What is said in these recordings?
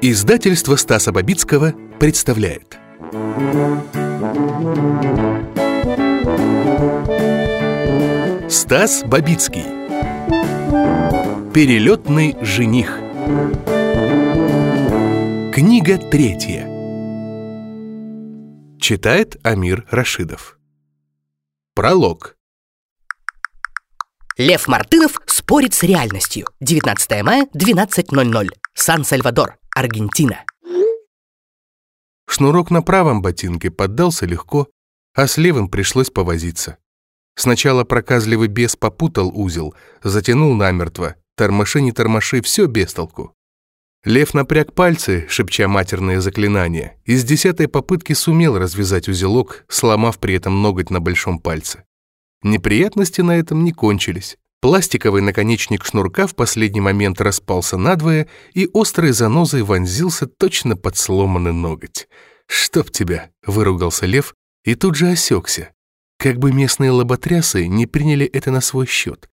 Издательство Стаса Бабицкого представляет. Стас Бабицкий. Перелетный жених. Книга третья. Читает Амир Рашидов. Пролог Лев Мартынов спорит с реальностью. 19 мая, 12.00. Сан-Сальвадор, Аргентина. Шнурок на правом ботинке поддался легко, а с левым пришлось повозиться. Сначала проказливый бес попутал узел, затянул намертво. Тормоши не тормоши, все без толку. Лев напряг пальцы, шепча матерные заклинания, и с десятой попытки сумел развязать узелок, сломав при этом ноготь на большом пальце. Неприятности на этом не кончились. Пластиковый наконечник шнурка в последний момент распался надвое, и острой занозой вонзился точно под сломанный ноготь. «Чтоб тебя!» — выругался лев и тут же осекся. Как бы местные лоботрясы не приняли это на свой счет.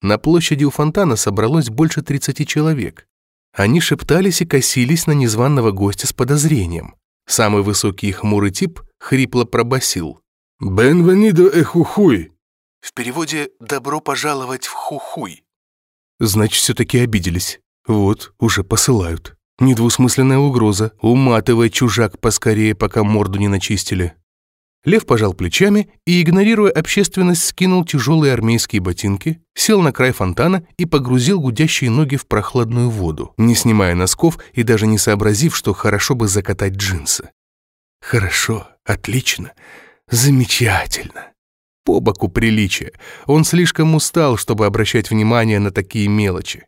На площади у фонтана собралось больше 30 человек. Они шептались и косились на незваного гостя с подозрением. Самый высокий и хмурый тип хрипло пробасил. «Бенвенидо э хухуй!» В переводе «добро пожаловать в хухуй». Значит, все-таки обиделись. Вот, уже посылают. Недвусмысленная угроза. Уматывай, чужак, поскорее, пока морду не начистили. Лев пожал плечами и, игнорируя общественность, скинул тяжелые армейские ботинки, сел на край фонтана и погрузил гудящие ноги в прохладную воду, не снимая носков и даже не сообразив, что хорошо бы закатать джинсы. Хорошо, отлично. Замечательно. По боку приличия. Он слишком устал, чтобы обращать внимание на такие мелочи.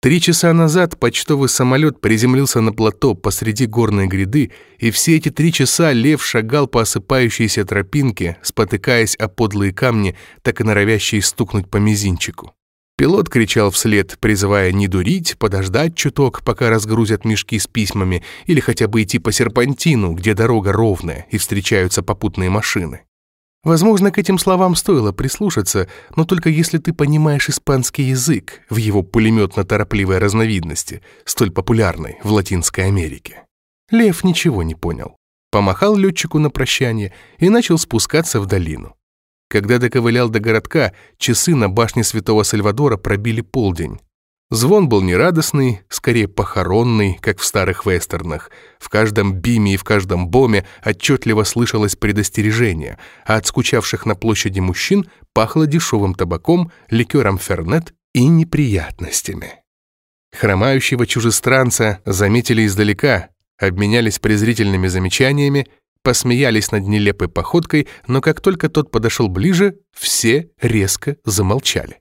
Три часа назад почтовый самолет приземлился на плато посреди горной гряды, и все эти три часа лев шагал по осыпающейся тропинке, спотыкаясь о подлые камни, так и норовящие стукнуть по мизинчику. Пилот кричал вслед, призывая не дурить, подождать чуток, пока разгрузят мешки с письмами, или хотя бы идти по серпантину, где дорога ровная и встречаются попутные машины. Возможно, к этим словам стоило прислушаться, но только если ты понимаешь испанский язык в его пулеметно-торопливой разновидности, столь популярной в Латинской Америке. Лев ничего не понял. Помахал летчику на прощание и начал спускаться в долину. Когда доковылял до городка, часы на башне Святого Сальвадора пробили полдень. Звон был нерадостный, скорее похоронный, как в старых вестернах. В каждом биме и в каждом боме отчетливо слышалось предостережение, а от скучавших на площади мужчин пахло дешевым табаком, ликером фернет и неприятностями. Хромающего чужестранца заметили издалека, обменялись презрительными замечаниями посмеялись над нелепой походкой, но как только тот подошел ближе, все резко замолчали.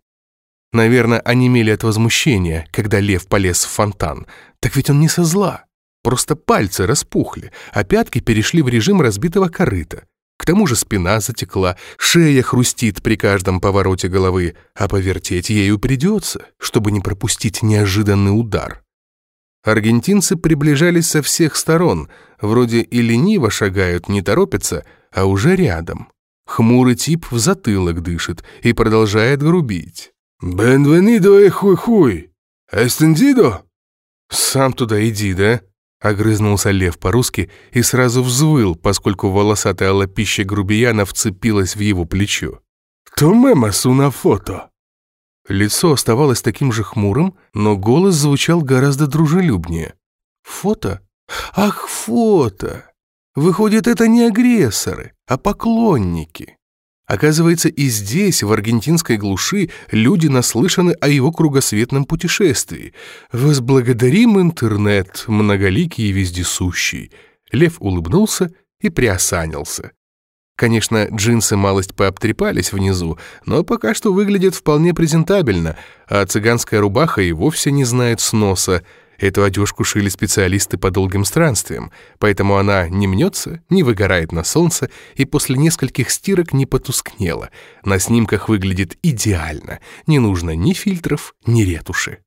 Наверное, онемели от возмущения, когда лев полез в фонтан. Так ведь он не со зла. Просто пальцы распухли, а пятки перешли в режим разбитого корыта. К тому же спина затекла, шея хрустит при каждом повороте головы, а повертеть ею придется, чтобы не пропустить неожиданный удар. Аргентинцы приближались со всех сторон, вроде и лениво шагают, не торопятся, а уже рядом. Хмурый тип в затылок дышит и продолжает грубить. «Бенвенидо э хуй-хуй! Эстендидо?» «Сам туда иди, да?» Огрызнулся лев по-русски и сразу взвыл, поскольку волосатая лапища грубияна вцепилась в его плечо. «Томемасу на фото!» Лицо оставалось таким же хмурым, но голос звучал гораздо дружелюбнее. «Фото? Ах, фото! Выходит, это не агрессоры, а поклонники!» Оказывается, и здесь, в аргентинской глуши, люди наслышаны о его кругосветном путешествии. Возблагодарим интернет, многоликий и вездесущий. Лев улыбнулся и приосанился. Конечно, джинсы малость пообтрепались внизу, но пока что выглядят вполне презентабельно, а цыганская рубаха и вовсе не знает сноса. Эту одежку шили специалисты по долгим странствиям, поэтому она не мнется, не выгорает на солнце и после нескольких стирок не потускнела. На снимках выглядит идеально, не нужно ни фильтров, ни ретуши.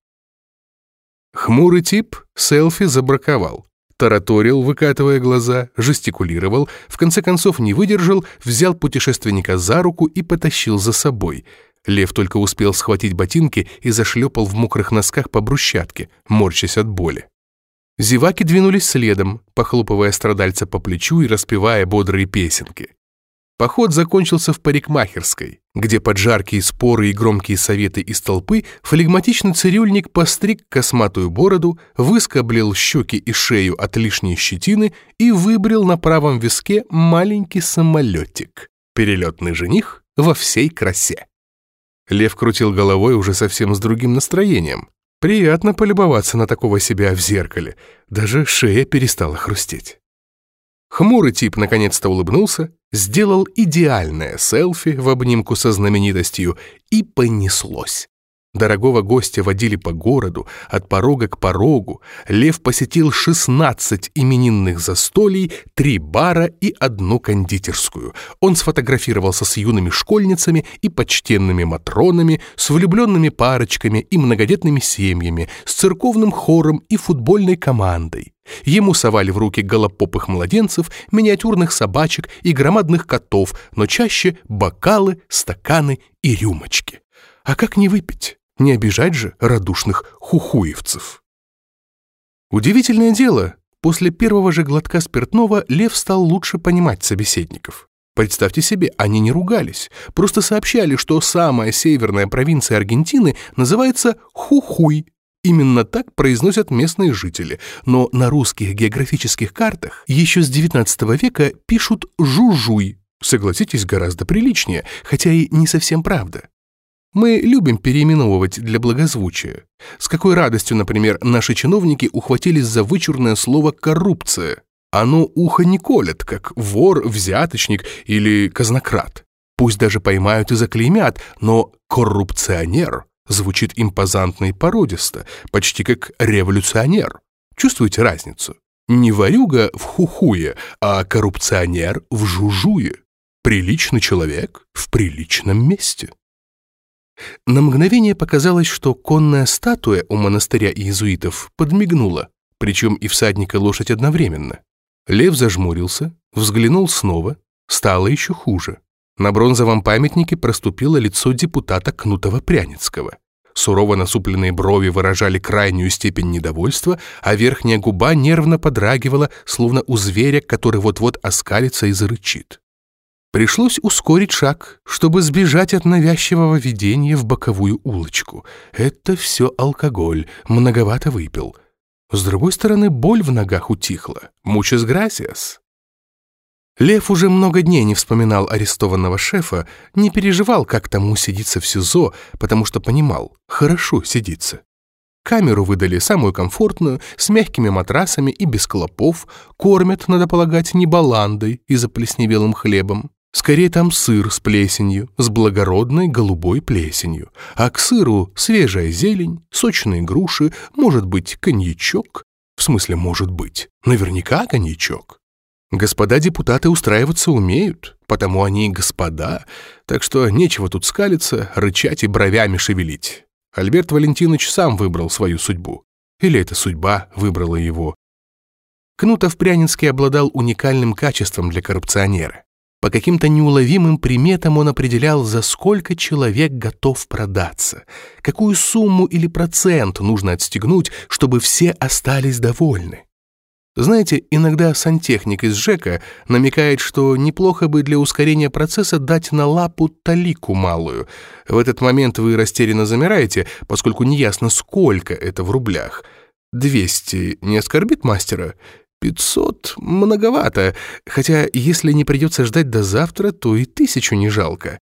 Хмурый тип селфи забраковал тараторил, выкатывая глаза, жестикулировал, в конце концов не выдержал, взял путешественника за руку и потащил за собой. Лев только успел схватить ботинки и зашлепал в мокрых носках по брусчатке, морщась от боли. Зеваки двинулись следом, похлопывая страдальца по плечу и распевая бодрые песенки. Поход закончился в парикмахерской, где под жаркие споры и громкие советы из толпы флегматичный цирюльник постриг косматую бороду, выскоблил щеки и шею от лишней щетины и выбрил на правом виске маленький самолетик. Перелетный жених во всей красе. Лев крутил головой уже совсем с другим настроением. Приятно полюбоваться на такого себя в зеркале. Даже шея перестала хрустеть. Хмурый тип наконец-то улыбнулся, сделал идеальное селфи в обнимку со знаменитостью и понеслось. Дорогого гостя водили по городу, от порога к порогу. Лев посетил 16 именинных застолий, три бара и одну кондитерскую. Он сфотографировался с юными школьницами и почтенными матронами, с влюбленными парочками и многодетными семьями, с церковным хором и футбольной командой. Ему совали в руки голопопых младенцев, миниатюрных собачек и громадных котов, но чаще бокалы, стаканы и рюмочки. А как не выпить? Не обижать же радушных хухуевцев. Удивительное дело, после первого же глотка спиртного Лев стал лучше понимать собеседников. Представьте себе, они не ругались, просто сообщали, что самая северная провинция Аргентины называется Хухуй. Именно так произносят местные жители, но на русских географических картах еще с XIX века пишут «жужуй». Согласитесь, гораздо приличнее, хотя и не совсем правда. Мы любим переименовывать для благозвучия. С какой радостью, например, наши чиновники ухватились за вычурное слово «коррупция». Оно ухо не колет, как вор, взяточник или казнократ. Пусть даже поймают и заклеймят, но «коррупционер» звучит импозантно и породисто, почти как «революционер». Чувствуете разницу? Не ворюга в хухуе, а коррупционер в жужуе. Приличный человек в приличном месте. На мгновение показалось, что конная статуя у монастыря иезуитов подмигнула, причем и всадник и лошадь одновременно. Лев зажмурился, взглянул снова, стало еще хуже. На бронзовом памятнике проступило лицо депутата Кнутова-Пряницкого. Сурово насупленные брови выражали крайнюю степень недовольства, а верхняя губа нервно подрагивала, словно у зверя, который вот-вот оскалится и зарычит. Пришлось ускорить шаг, чтобы сбежать от навязчивого видения в боковую улочку. Это все алкоголь, многовато выпил. С другой стороны, боль в ногах утихла. Мучес грасиас. Лев уже много дней не вспоминал арестованного шефа, не переживал, как тому сидится в СИЗО, потому что понимал, хорошо сидится. Камеру выдали самую комфортную, с мягкими матрасами и без клопов, кормят, надо полагать, не баландой и заплесневелым хлебом. Скорее там сыр с плесенью, с благородной голубой плесенью, а к сыру свежая зелень, сочные груши, может быть, коньячок. В смысле, может быть, наверняка коньячок. Господа депутаты устраиваться умеют, потому они и господа, так что нечего тут скалиться, рычать и бровями шевелить. Альберт Валентинович сам выбрал свою судьбу. Или эта судьба выбрала его. Кнутов Прянинский обладал уникальным качеством для коррупционера. По каким-то неуловимым приметам он определял, за сколько человек готов продаться, какую сумму или процент нужно отстегнуть, чтобы все остались довольны. Знаете, иногда сантехник из ЖЭКа намекает, что неплохо бы для ускорения процесса дать на лапу талику малую. В этот момент вы растерянно замираете, поскольку неясно, сколько это в рублях. 200 не оскорбит мастера? Пятьсот многовато, хотя если не придется ждать до завтра, то и тысячу не жалко.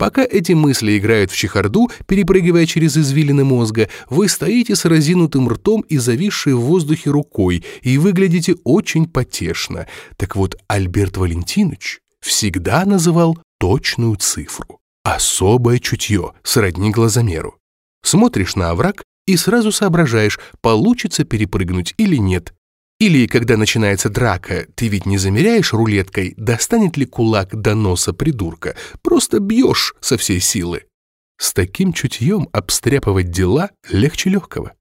Пока эти мысли играют в чехарду, перепрыгивая через извилины мозга, вы стоите с разинутым ртом и зависшей в воздухе рукой и выглядите очень потешно. Так вот, Альберт Валентинович всегда называл точную цифру. Особое чутье, сродни глазомеру. Смотришь на овраг и сразу соображаешь, получится перепрыгнуть или нет, или, когда начинается драка, ты ведь не замеряешь рулеткой, достанет ли кулак до носа придурка, просто бьешь со всей силы. С таким чутьем обстряпывать дела легче легкого.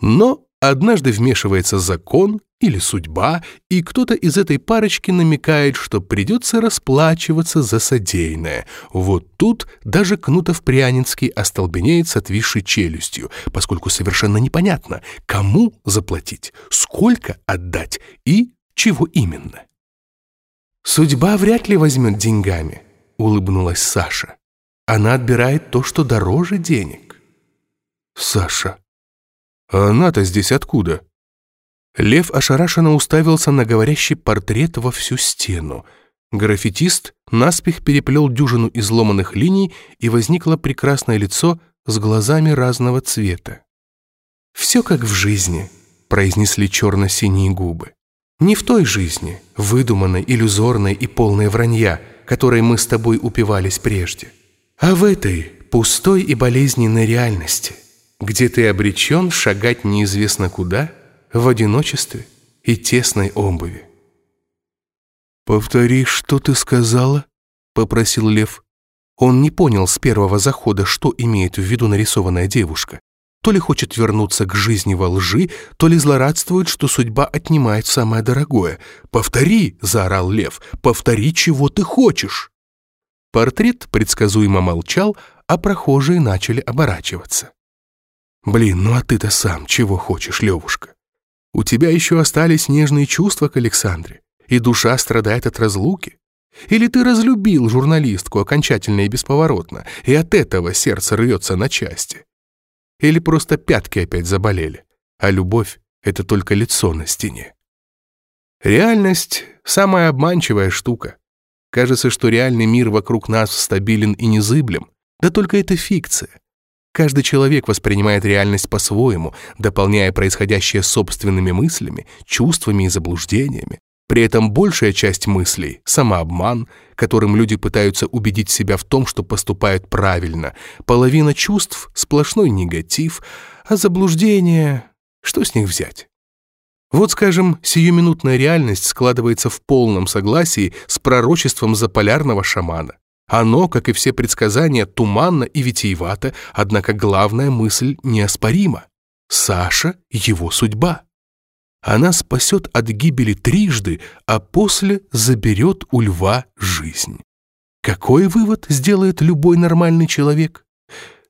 Но Однажды вмешивается закон или судьба, и кто-то из этой парочки намекает, что придется расплачиваться за содеянное. Вот тут даже Кнутов-Прянинский остолбенеет с отвисшей челюстью, поскольку совершенно непонятно, кому заплатить, сколько отдать и чего именно. «Судьба вряд ли возьмет деньгами», — улыбнулась Саша. «Она отбирает то, что дороже денег». «Саша, а она-то здесь откуда?» Лев ошарашенно уставился на говорящий портрет во всю стену. Граффитист наспех переплел дюжину изломанных линий, и возникло прекрасное лицо с глазами разного цвета. «Все как в жизни», — произнесли черно-синие губы. «Не в той жизни, выдуманной, иллюзорной и полной вранья, которой мы с тобой упивались прежде, а в этой пустой и болезненной реальности, где ты обречен шагать неизвестно куда — в одиночестве и тесной обуви. «Повтори, что ты сказала?» — попросил Лев. Он не понял с первого захода, что имеет в виду нарисованная девушка. То ли хочет вернуться к жизни во лжи, то ли злорадствует, что судьба отнимает самое дорогое. «Повтори!» — заорал Лев. «Повтори, чего ты хочешь!» Портрет предсказуемо молчал, а прохожие начали оборачиваться. «Блин, ну а ты-то сам чего хочешь, Левушка? У тебя еще остались нежные чувства к Александре, и душа страдает от разлуки? Или ты разлюбил журналистку окончательно и бесповоротно, и от этого сердце рвется на части? Или просто пятки опять заболели, а любовь — это только лицо на стене? Реальность — самая обманчивая штука. Кажется, что реальный мир вокруг нас стабилен и незыблем, да только это фикция. Каждый человек воспринимает реальность по-своему, дополняя происходящее собственными мыслями, чувствами и заблуждениями. При этом большая часть мыслей — самообман, которым люди пытаются убедить себя в том, что поступают правильно. Половина чувств — сплошной негатив, а заблуждение — что с них взять? Вот, скажем, сиюминутная реальность складывается в полном согласии с пророчеством заполярного шамана. Оно, как и все предсказания, туманно и витиевато, однако главная мысль неоспорима. Саша — его судьба. Она спасет от гибели трижды, а после заберет у льва жизнь. Какой вывод сделает любой нормальный человек?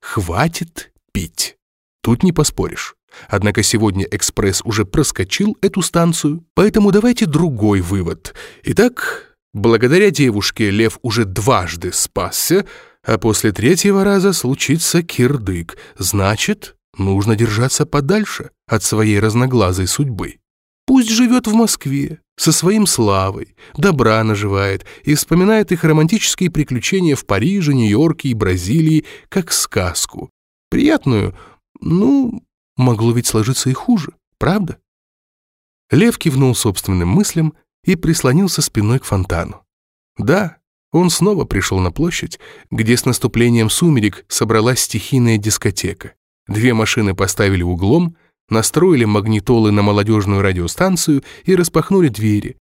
Хватит пить. Тут не поспоришь. Однако сегодня «Экспресс» уже проскочил эту станцию, поэтому давайте другой вывод. Итак, Благодаря девушке Лев уже дважды спасся, а после третьего раза случится кирдык. Значит, нужно держаться подальше от своей разноглазой судьбы. Пусть живет в Москве, со своим славой, добра наживает и вспоминает их романтические приключения в Париже, Нью-Йорке и Бразилии как сказку. Приятную, ну, могло ведь сложиться и хуже, правда? Лев кивнул собственным мыслям и прислонился спиной к фонтану. Да, он снова пришел на площадь, где с наступлением сумерек собралась стихийная дискотека. Две машины поставили углом, настроили магнитолы на молодежную радиостанцию и распахнули двери.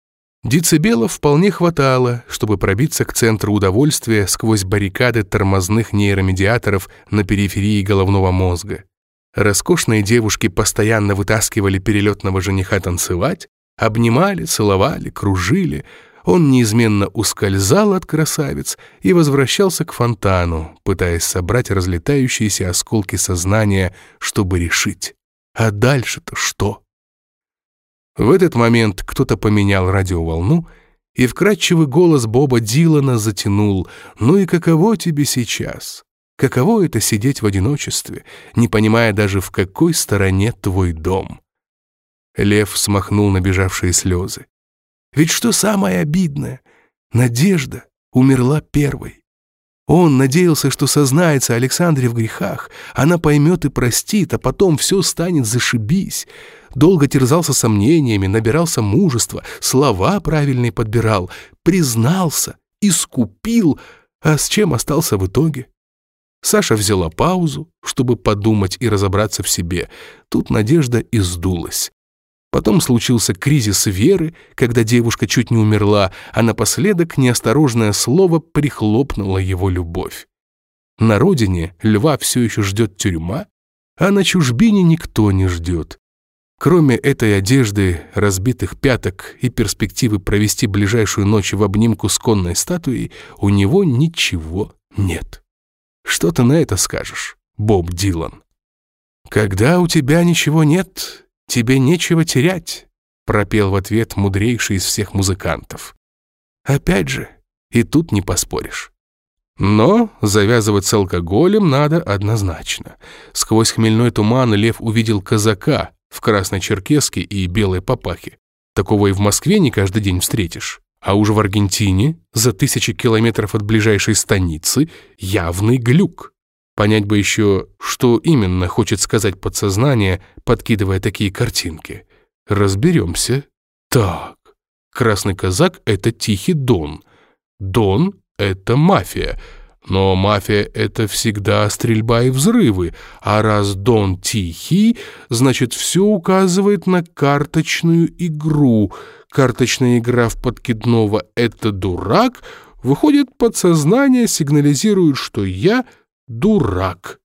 Децибелов вполне хватало, чтобы пробиться к центру удовольствия сквозь баррикады тормозных нейромедиаторов на периферии головного мозга. Роскошные девушки постоянно вытаскивали перелетного жениха танцевать, Обнимали, целовали, кружили. Он неизменно ускользал от красавиц и возвращался к фонтану, пытаясь собрать разлетающиеся осколки сознания, чтобы решить. А дальше-то что? В этот момент кто-то поменял радиоволну, и вкрадчивый голос Боба Дилана затянул «Ну и каково тебе сейчас? Каково это сидеть в одиночестве, не понимая даже в какой стороне твой дом?» Лев смахнул набежавшие слезы. Ведь что самое обидное? Надежда умерла первой. Он надеялся, что сознается Александре в грехах, она поймет и простит, а потом все станет зашибись. Долго терзался сомнениями, набирался мужества, слова правильные подбирал, признался, искупил, а с чем остался в итоге? Саша взяла паузу, чтобы подумать и разобраться в себе. Тут надежда издулась. Потом случился кризис веры, когда девушка чуть не умерла, а напоследок неосторожное слово прихлопнуло его любовь. На родине льва все еще ждет тюрьма, а на чужбине никто не ждет. Кроме этой одежды, разбитых пяток и перспективы провести ближайшую ночь в обнимку с конной статуей, у него ничего нет. Что ты на это скажешь, Боб Дилан? «Когда у тебя ничего нет, тебе нечего терять», пропел в ответ мудрейший из всех музыкантов. Опять же, и тут не поспоришь. Но завязывать с алкоголем надо однозначно. Сквозь хмельной туман Лев увидел казака в красной черкеске и белой папахе. Такого и в Москве не каждый день встретишь. А уже в Аргентине, за тысячи километров от ближайшей станицы, явный глюк. Понять бы еще, что именно хочет сказать подсознание, подкидывая такие картинки. Разберемся. Так, красный казак — это тихий Дон. Дон — это мафия. Но мафия — это всегда стрельба и взрывы, а раз Дон тихий, значит, все указывает на карточную игру. Карточная игра в подкидного — это дурак, выходит, подсознание сигнализирует, что я дурак.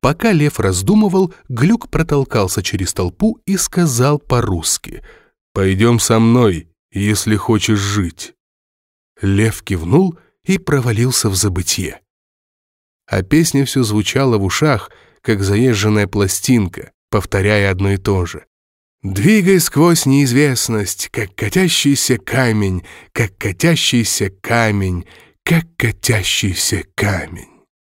Пока лев раздумывал, Глюк протолкался через толпу и сказал по-русски «Пойдем со мной, если хочешь жить». Лев кивнул и провалился в забытье. А песня все звучала в ушах, как заезженная пластинка, повторяя одно и то же. «Двигай сквозь неизвестность, как катящийся камень, как катящийся камень, как катящийся камень».